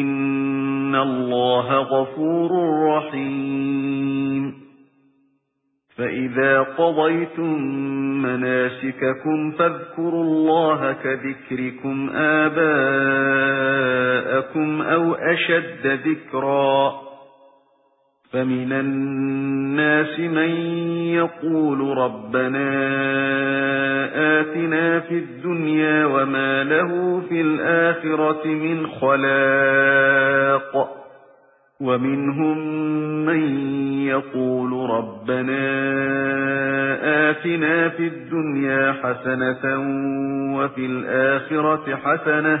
إِنَّ اللَّهَ غَفُورٌ رَّحِيمٌ فَإِذَا قَضَيْتُم مَّنَاسِكَكُمْ فَاذْكُرُوا اللَّهَ كَذِكْرِكُمْ آبَاءَكُمْ أَوْ أَشَدَّ ذِكْرًا فَمِنَ النَّاسِ مَن يَقُولُ رَبَّنَا آتِنَا فِي الدُّنْيَا وَمَا لَهُ فِي الْآخِرَةِ مِنْ خَلَاقٍ وَمِنْهُمْ مَن يَقُولُ رَبَّنَا آتِنَا فِي الدُّنْيَا حَسَنَةً وَفِي الْآخِرَةِ حَسَنَةً